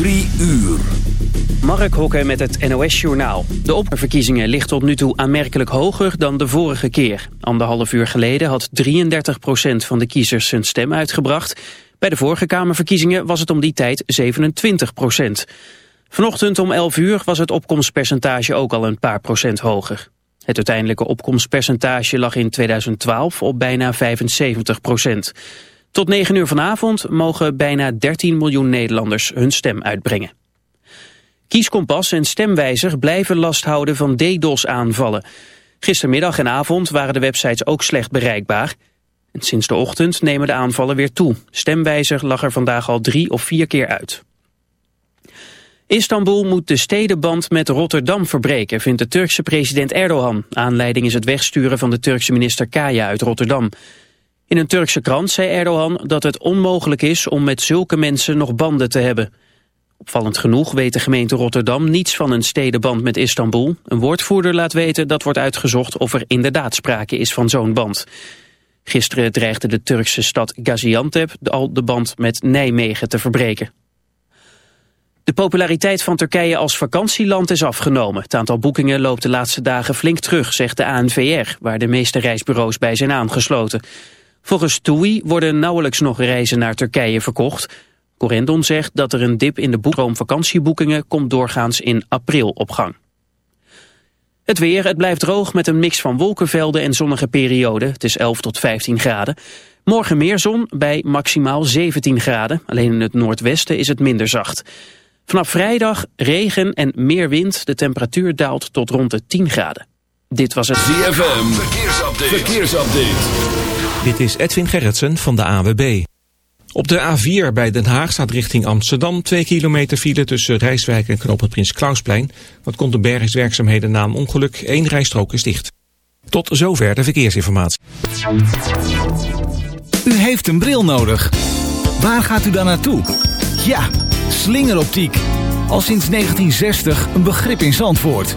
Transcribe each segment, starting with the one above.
Drie uur. Mark Hokke met het NOS-journaal. De opverkiezingen ligt tot nu toe aanmerkelijk hoger dan de vorige keer. Anderhalf uur geleden had 33% van de kiezers zijn stem uitgebracht. Bij de vorige Kamerverkiezingen was het om die tijd 27% Vanochtend om 11 uur was het opkomstpercentage ook al een paar procent hoger. Het uiteindelijke opkomstpercentage lag in 2012 op bijna 75 Tot 9 uur vanavond mogen bijna 13 miljoen Nederlanders hun stem uitbrengen. Kieskompas en stemwijzer blijven last houden van DDoS-aanvallen. Gistermiddag en avond waren de websites ook slecht bereikbaar. En sinds de ochtend nemen de aanvallen weer toe. Stemwijzer lag er vandaag al drie of vier keer uit. Istanbul moet de stedenband met Rotterdam verbreken, vindt de Turkse president Erdogan. Aanleiding is het wegsturen van de Turkse minister Kaya uit Rotterdam. In een Turkse krant zei Erdogan dat het onmogelijk is om met zulke mensen nog banden te hebben. Opvallend genoeg weet de gemeente Rotterdam niets van een stedenband met Istanbul. Een woordvoerder laat weten dat wordt uitgezocht of er inderdaad sprake is van zo'n band. Gisteren dreigde de Turkse stad Gaziantep al de band met Nijmegen te verbreken. De populariteit van Turkije als vakantieland is afgenomen. Het aantal boekingen loopt de laatste dagen flink terug, zegt de ANVR, waar de meeste reisbureaus bij zijn aangesloten. Volgens TUI worden nauwelijks nog reizen naar Turkije verkocht. Corendon zegt dat er een dip in de boekroom vakantieboekingen komt doorgaans in april op gang. Het weer, het blijft droog met een mix van wolkenvelden en zonnige perioden. Het is 11 tot 15 graden. Morgen meer zon bij maximaal 17 graden. Alleen in het noordwesten is het minder zacht. Vanaf vrijdag regen en meer wind. De temperatuur daalt tot rond de 10 graden. Dit was het ZFM. Verkeersupdate. Verkeersupdate. Dit is Edwin Gerritsen van de AWB. Op de A4 bij Den Haag staat richting Amsterdam 2 kilometer file tussen Rijswijk en Knoop het Prins Klausplein. Wat komt de bergingswerkzaamheden na een ongeluk. Eén rijstrook is dicht. Tot zover de verkeersinformatie. U heeft een bril nodig. Waar gaat u dan naartoe? Ja, slingeroptiek. Al sinds 1960 een begrip in Zandvoort.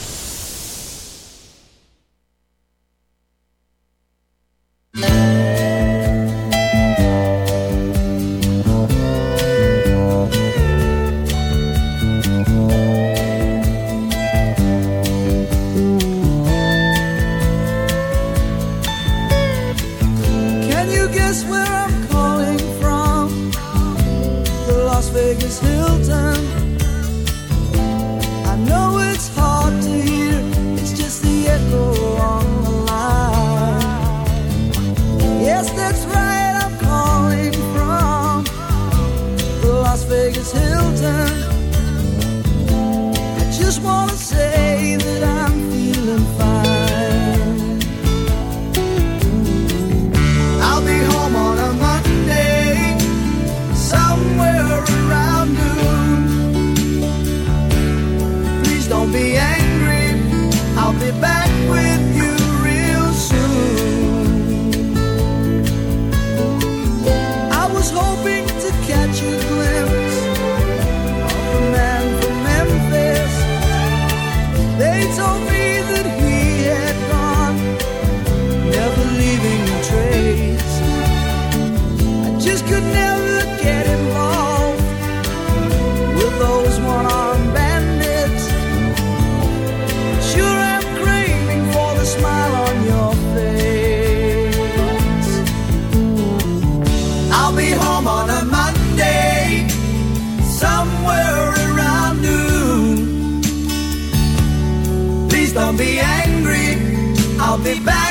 I'll be back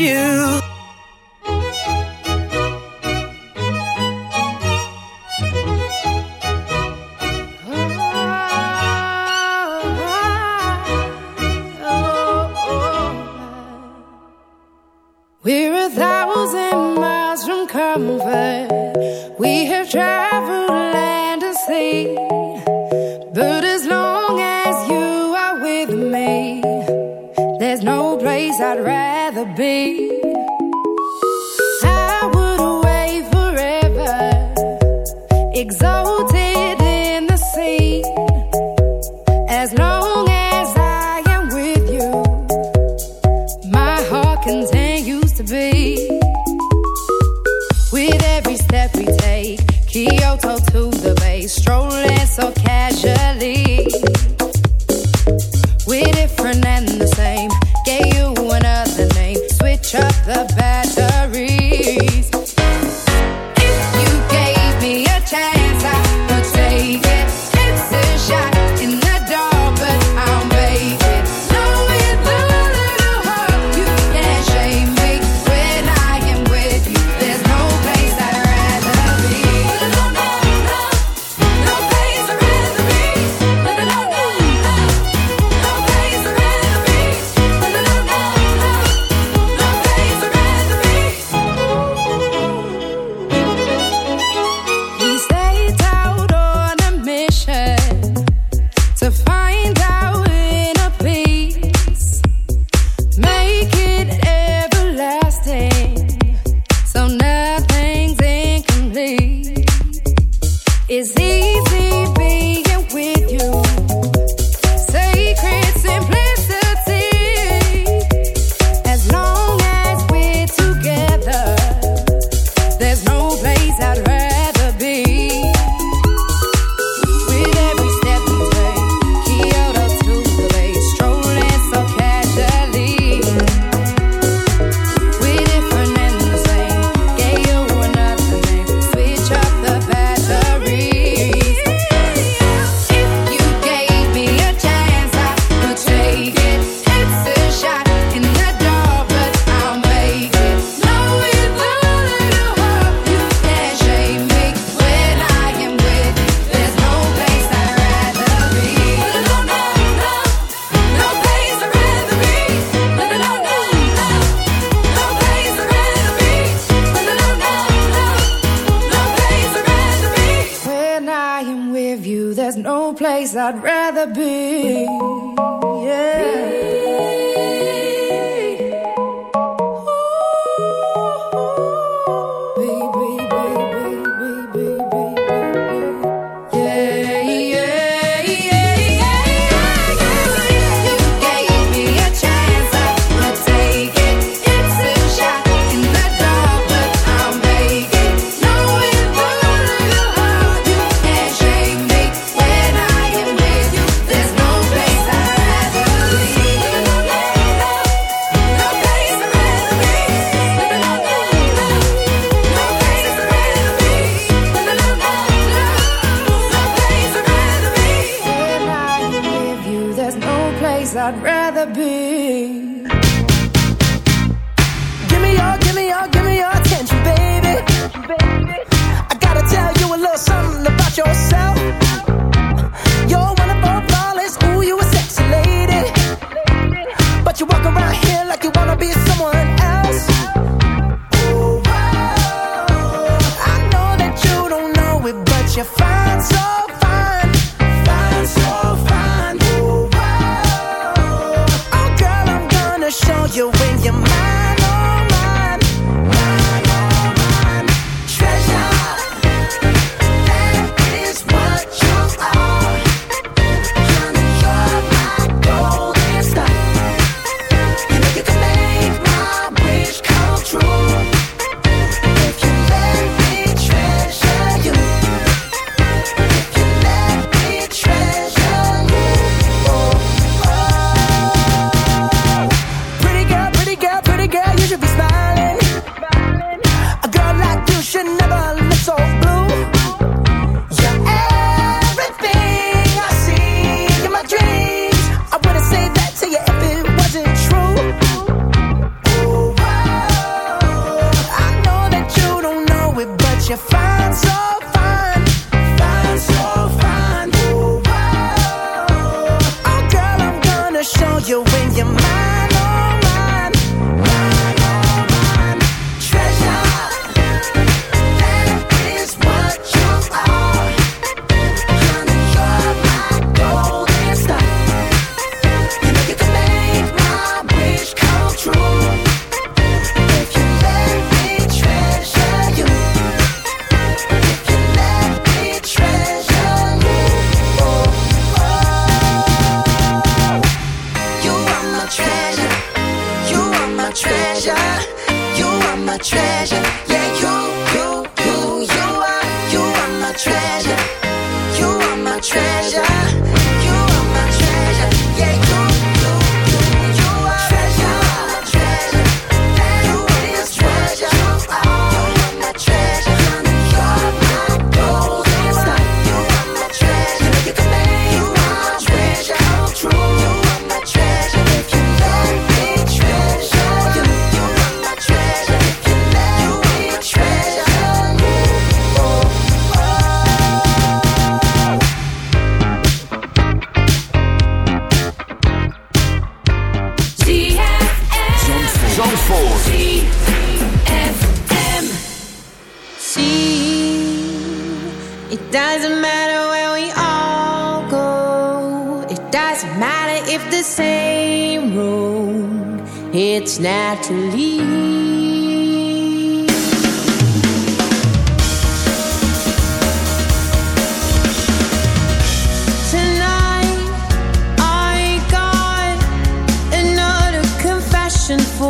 you.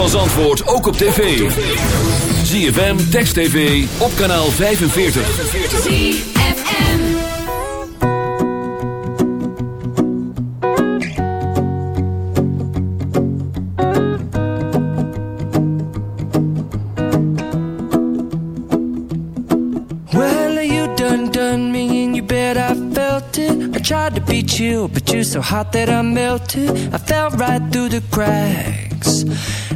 Van Zandvoort ook op tv. ZFM, Text TV, op kanaal 45. ZFM. Well, you done done me and you bet I felt it. I tried to be chill, but you're so hot that I melted. I fell right through the cracks.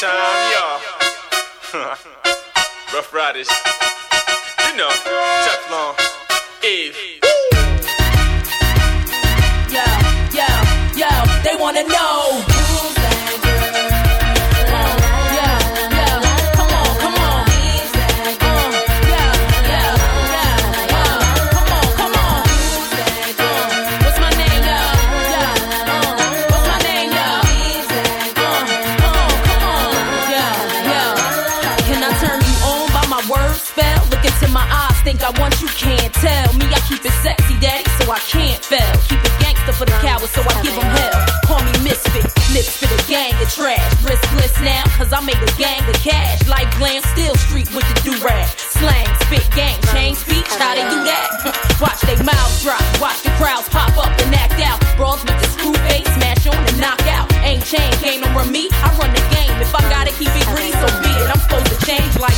time, y'all. Ruff Ryders. You know, Teflon, Eve. Keep it sexy, daddy, so I can't fail. Keep it gangster for the cowards, so I give them hell. Call me misfit, lips for the gang of trash. Riskless now, cause I made a gang of cash. Like glam, still street with the do-rag. Slang,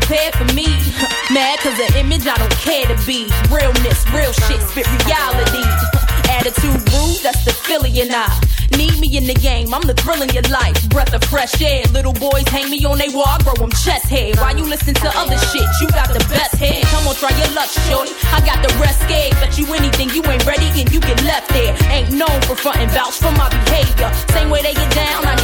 Prepared for me. Mad cause the image I don't care to be. Realness, real shit, spit reality. Attitude rude, that's the Philly and I. Need me in the game, I'm the thrill in your life. Breath of fresh air. Little boys hang me on they wall, I grow them chest hair. Why you listen to other shit? You got the best head. Come on, try your luck, shorty. I got the rest scared. Bet you anything, you ain't ready and you get left there. Ain't known for frontin' vouch for my behavior. Same way they get down, I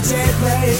magic rain.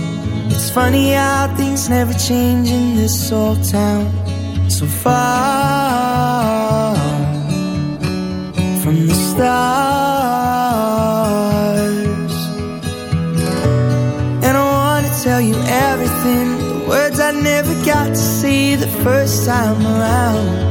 funny how things never change in this old town. So far from the stars. And I wanna tell you everything. The words I never got to say the first time around.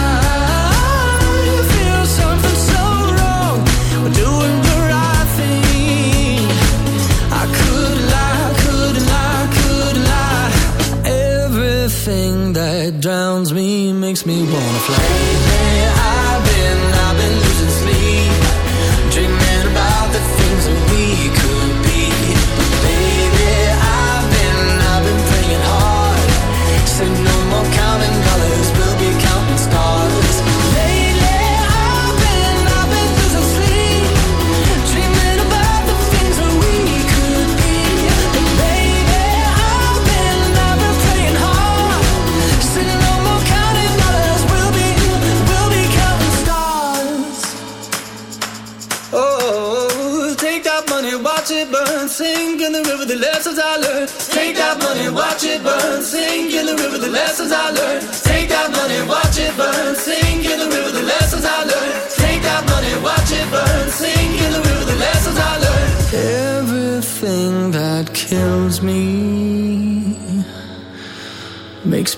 makes me wanna fly. Baby,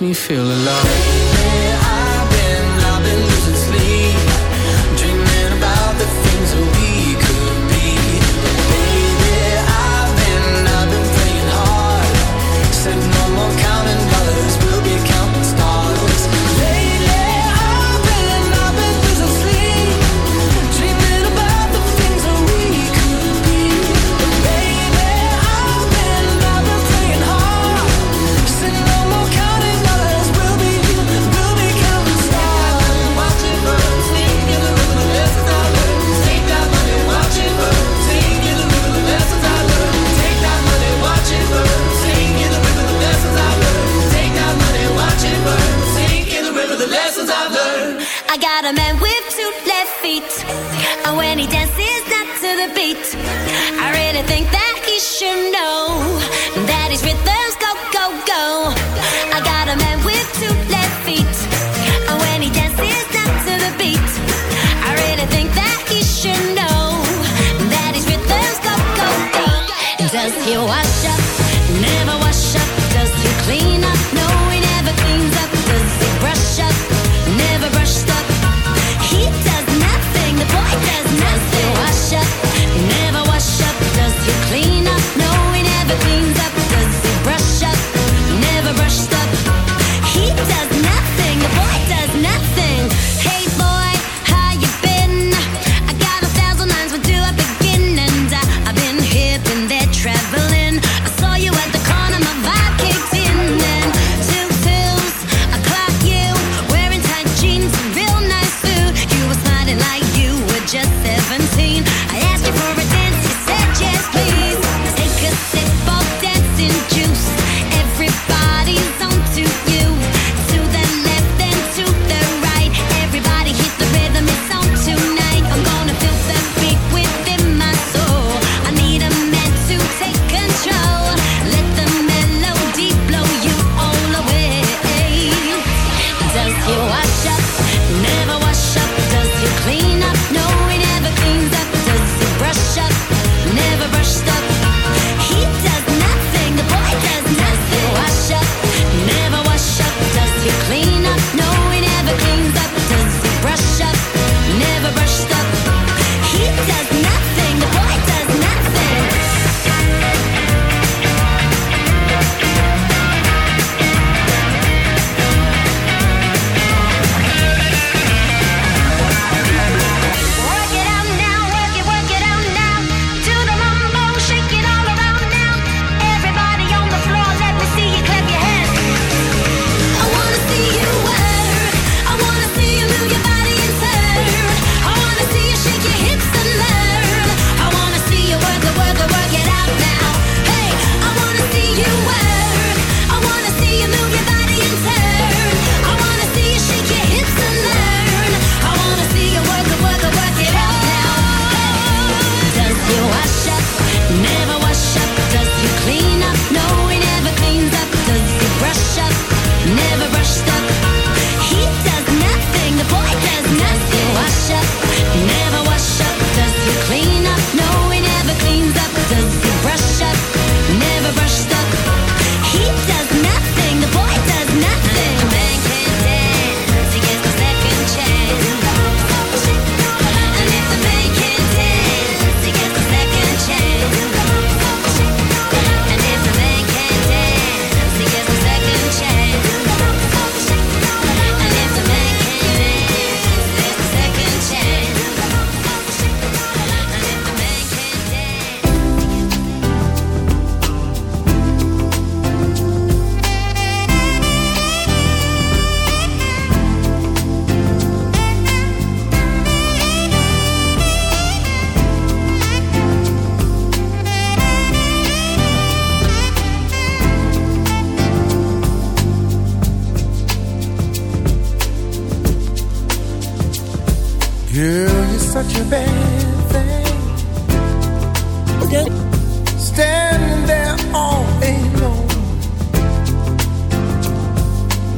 makes me feel alive.